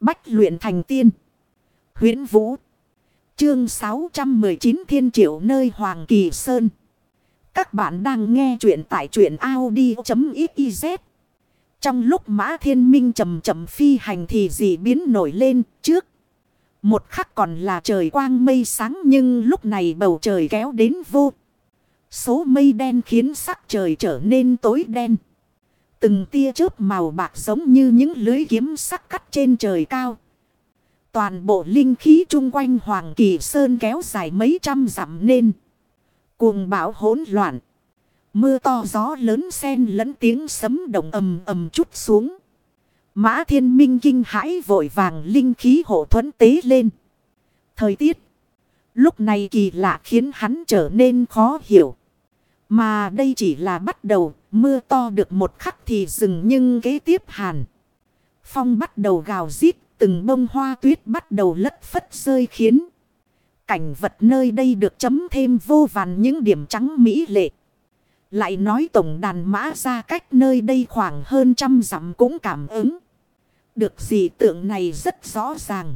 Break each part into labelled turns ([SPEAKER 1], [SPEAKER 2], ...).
[SPEAKER 1] Bách luyện thành tiên. huyễn Vũ. Chương 619 Thiên Triệu nơi Hoàng Kỳ Sơn. Các bạn đang nghe truyện tại truyện Audi.xyz. Trong lúc Mã Thiên Minh chầm chậm phi hành thì dị biến nổi lên trước. Một khắc còn là trời quang mây sáng nhưng lúc này bầu trời kéo đến vô. Số mây đen khiến sắc trời trở nên tối đen. Từng tia chớp màu bạc giống như những lưới kiếm sắc cắt trên trời cao. Toàn bộ linh khí chung quanh Hoàng Kỳ Sơn kéo dài mấy trăm dặm nên. Cuồng bão hỗn loạn. Mưa to gió lớn xen lẫn tiếng sấm động ầm ầm chút xuống. Mã thiên minh kinh hãi vội vàng linh khí hộ thuẫn tế lên. Thời tiết. Lúc này kỳ lạ khiến hắn trở nên khó hiểu. Mà đây chỉ là bắt đầu, mưa to được một khắc thì dừng nhưng kế tiếp hàn. Phong bắt đầu gào rít, từng bông hoa tuyết bắt đầu lất phất rơi khiến. Cảnh vật nơi đây được chấm thêm vô vàn những điểm trắng mỹ lệ. Lại nói tổng đàn mã ra cách nơi đây khoảng hơn trăm dặm cũng cảm ứng. Được gì tượng này rất rõ ràng.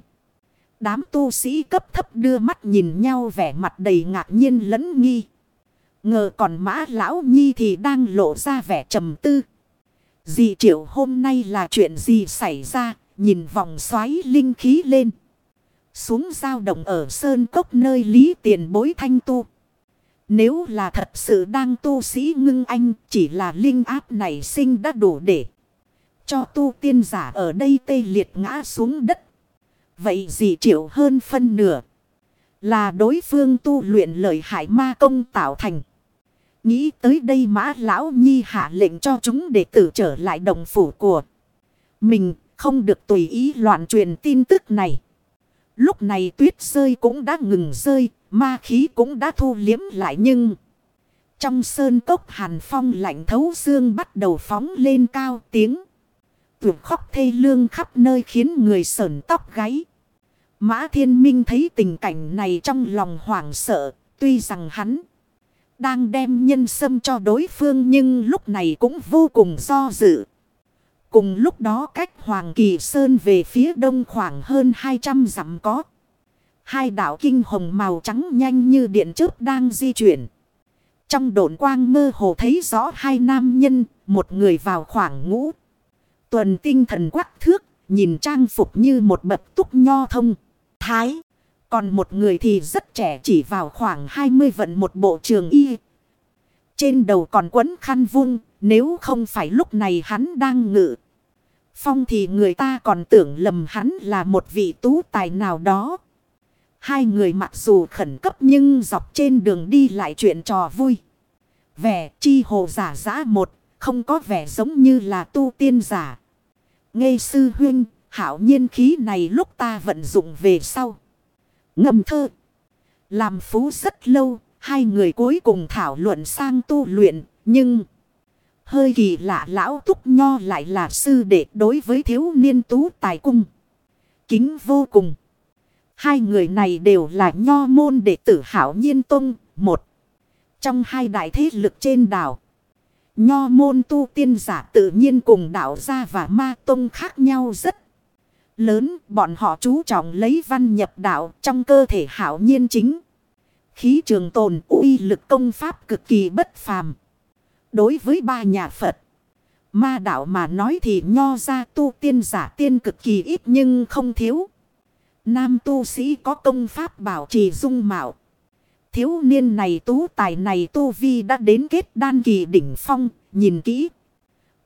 [SPEAKER 1] Đám tu sĩ cấp thấp đưa mắt nhìn nhau vẻ mặt đầy ngạc nhiên lẫn nghi. Ngờ còn mã lão nhi thì đang lộ ra vẻ trầm tư. Dì triệu hôm nay là chuyện gì xảy ra, nhìn vòng xoáy linh khí lên. Xuống giao động ở sơn cốc nơi lý tiền bối thanh tu. Nếu là thật sự đang tu sĩ ngưng anh, chỉ là linh áp này sinh đã đủ để cho tu tiên giả ở đây tê liệt ngã xuống đất. Vậy Dì triệu hơn phân nửa là đối phương tu luyện lợi hại ma công tạo thành. Nghĩ tới đây mã lão nhi hạ lệnh cho chúng để tử trở lại đồng phủ của mình, không được tùy ý loạn truyền tin tức này. Lúc này tuyết rơi cũng đã ngừng rơi, ma khí cũng đã thu liếm lại nhưng... Trong sơn cốc hàn phong lạnh thấu xương bắt đầu phóng lên cao tiếng. Tuyệt khóc thê lương khắp nơi khiến người sờn tóc gáy. Mã thiên minh thấy tình cảnh này trong lòng hoảng sợ, tuy rằng hắn đang đem nhân sâm cho đối phương nhưng lúc này cũng vô cùng do dự. Cùng lúc đó cách Hoàng Kỳ Sơn về phía đông khoảng hơn 200 dặm có. Hai đảo kinh hồng màu trắng nhanh như điện chớp đang di chuyển. Trong độn quang mơ hồ thấy rõ hai nam nhân, một người vào khoảng ngũ. Tuần tinh thần quắc thước, nhìn trang phục như một bậc túc nho thông. Thái. Còn một người thì rất trẻ chỉ vào khoảng 20 vận một bộ trường y. Trên đầu còn quấn khăn vung, nếu không phải lúc này hắn đang ngự. Phong thì người ta còn tưởng lầm hắn là một vị tú tài nào đó. Hai người mặc dù khẩn cấp nhưng dọc trên đường đi lại chuyện trò vui. Vẻ chi hồ giả giả một, không có vẻ giống như là tu tiên giả. Ngây sư huynh, hảo nhiên khí này lúc ta vận dụng về sau. Ngâm thơ. Làm phú rất lâu, hai người cuối cùng thảo luận sang tu luyện, nhưng... Hơi kỳ lạ lão túc nho lại là sư đệ đối với thiếu niên tú tài cung. Kính vô cùng. Hai người này đều là nho môn đệ tử hảo nhiên tông, một. Trong hai đại thế lực trên đảo. Nho môn tu tiên giả tự nhiên cùng đạo gia và ma tông khác nhau rất lớn. Bọn họ chú trọng lấy văn nhập đạo trong cơ thể hảo nhiên chính. Khí trường tồn uy lực công pháp cực kỳ bất phàm. Đối với ba nhà Phật. Ma đạo mà nói thì nho ra tu tiên giả tiên cực kỳ ít nhưng không thiếu. Nam tu sĩ có công pháp bảo trì dung mạo. Thiếu niên này tú tài này tu vi đã đến kết đan kỳ đỉnh phong, nhìn kỹ.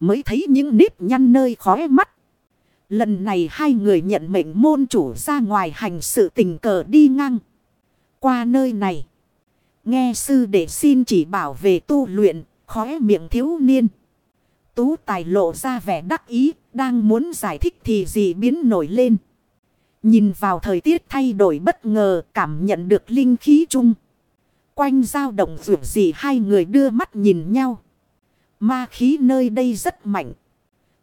[SPEAKER 1] Mới thấy những nếp nhăn nơi khóe mắt. Lần này hai người nhận mệnh môn chủ ra ngoài hành sự tình cờ đi ngang. Qua nơi này. Nghe sư để xin chỉ bảo về tu luyện, khóe miệng thiếu niên. Tú tài lộ ra vẻ đắc ý, đang muốn giải thích thì gì biến nổi lên. Nhìn vào thời tiết thay đổi bất ngờ, cảm nhận được linh khí chung. Quanh dao động rủ gì hai người đưa mắt nhìn nhau. Ma khí nơi đây rất mạnh.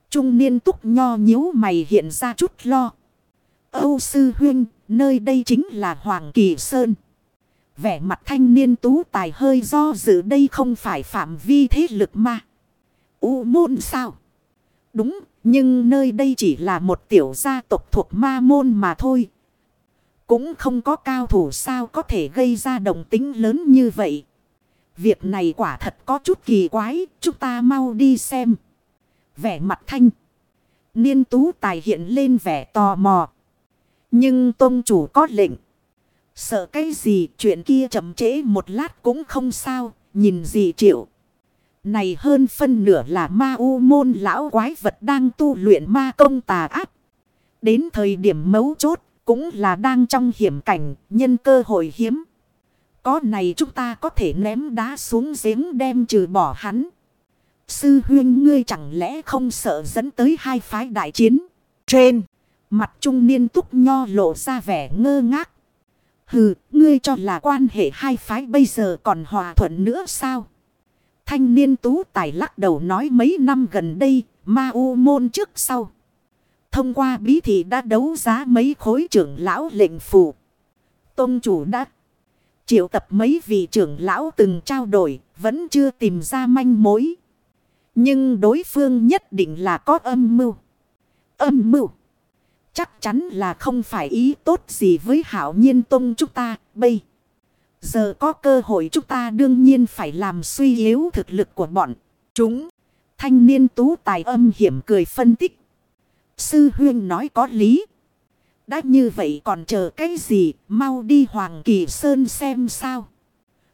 [SPEAKER 1] Trung niên túc nho nhíu mày hiện ra chút lo. Âu sư huynh, nơi đây chính là Hoàng Kỳ Sơn. Vẻ mặt thanh niên tú tài hơi do dự đây không phải phạm vi thế lực mà. U môn sao? Đúng, Nhưng nơi đây chỉ là một tiểu gia tộc thuộc ma môn mà thôi. Cũng không có cao thủ sao có thể gây ra đồng tính lớn như vậy. Việc này quả thật có chút kỳ quái, chúng ta mau đi xem. Vẻ mặt thanh. Niên tú tài hiện lên vẻ tò mò. Nhưng tôn chủ có lệnh. Sợ cái gì, chuyện kia chậm trễ một lát cũng không sao. Nhìn gì chịu Này hơn phân nửa là ma u môn lão quái vật đang tu luyện ma công tà ác. Đến thời điểm mấu chốt cũng là đang trong hiểm cảnh, nhân cơ hội hiếm. Có này chúng ta có thể ném đá xuống giếng đem trừ bỏ hắn. Sư huyên ngươi chẳng lẽ không sợ dẫn tới hai phái đại chiến. Trên mặt trung niên túc nho lộ ra vẻ ngơ ngác. Hừ, ngươi cho là quan hệ hai phái bây giờ còn hòa thuận nữa sao? Thanh niên tú tài lắc đầu nói mấy năm gần đây, ma u môn trước sau. Thông qua bí thị đã đấu giá mấy khối trưởng lão lệnh phù. Tôn chủ đã triệu tập mấy vị trưởng lão từng trao đổi, vẫn chưa tìm ra manh mối. Nhưng đối phương nhất định là có âm mưu. Âm mưu. Chắc chắn là không phải ý tốt gì với hảo nhiên tông chúng ta, bây. Giờ có cơ hội chúng ta đương nhiên phải làm suy yếu thực lực của bọn chúng. Thanh niên tú tài âm hiểm cười phân tích. Sư huyên nói có lý. Đã như vậy còn chờ cái gì mau đi Hoàng Kỳ Sơn xem sao.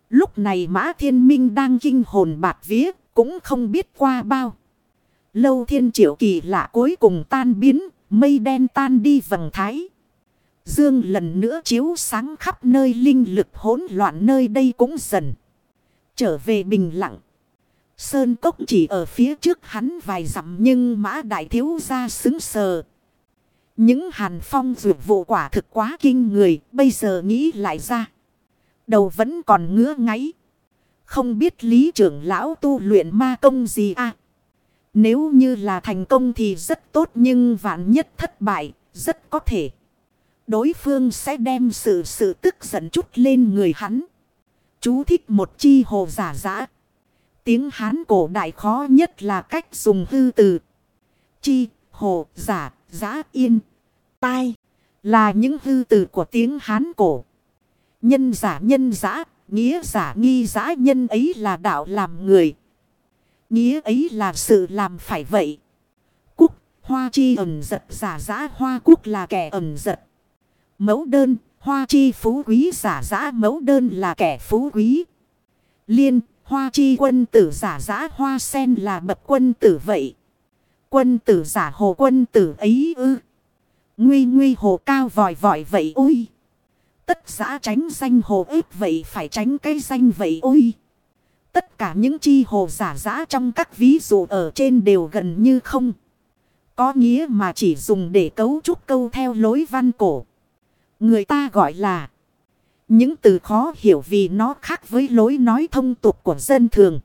[SPEAKER 1] Lúc này Mã Thiên Minh đang kinh hồn bạc vía cũng không biết qua bao. Lâu thiên triệu kỳ lạ cuối cùng tan biến, mây đen tan đi vầng thái. Dương lần nữa chiếu sáng khắp nơi linh lực hỗn loạn nơi đây cũng dần. Trở về bình lặng. Sơn cốc chỉ ở phía trước hắn vài dặm nhưng mã đại thiếu ra xứng sờ. Những hàn phong dược vụ quả thực quá kinh người, bây giờ nghĩ lại ra. Đầu vẫn còn ngứa ngáy. Không biết lý trưởng lão tu luyện ma công gì à. Nếu như là thành công thì rất tốt nhưng vạn nhất thất bại rất có thể đối phương sẽ đem sự sự tức giận chút lên người hắn. Chú thích một chi hồ giả giã. Tiếng Hán cổ đại khó nhất là cách dùng hư từ. Chi, hồ, giả, giã, yên, tai. Là những hư từ của tiếng Hán cổ. Nhân giả nhân giả, nghĩa giả nghi giã nhân ấy là đạo làm người. Nghĩa ấy là sự làm phải vậy. Cúc, hoa chi ẩn giật giả giả hoa cúc là kẻ ẩn giật mẫu đơn, hoa chi phú quý giả giã mẫu đơn là kẻ phú quý. Liên, hoa chi quân tử giả giã hoa sen là bậc quân tử vậy. Quân tử giả hồ quân tử ấy ư. Nguy nguy hồ cao vòi vòi vậy ui. Tất giã tránh danh hồ ếp vậy phải tránh cái danh vậy ôi Tất cả những chi hồ giả giã trong các ví dụ ở trên đều gần như không. Có nghĩa mà chỉ dùng để cấu trúc câu theo lối văn cổ. Người ta gọi là những từ khó hiểu vì nó khác với lối nói thông tục của dân thường.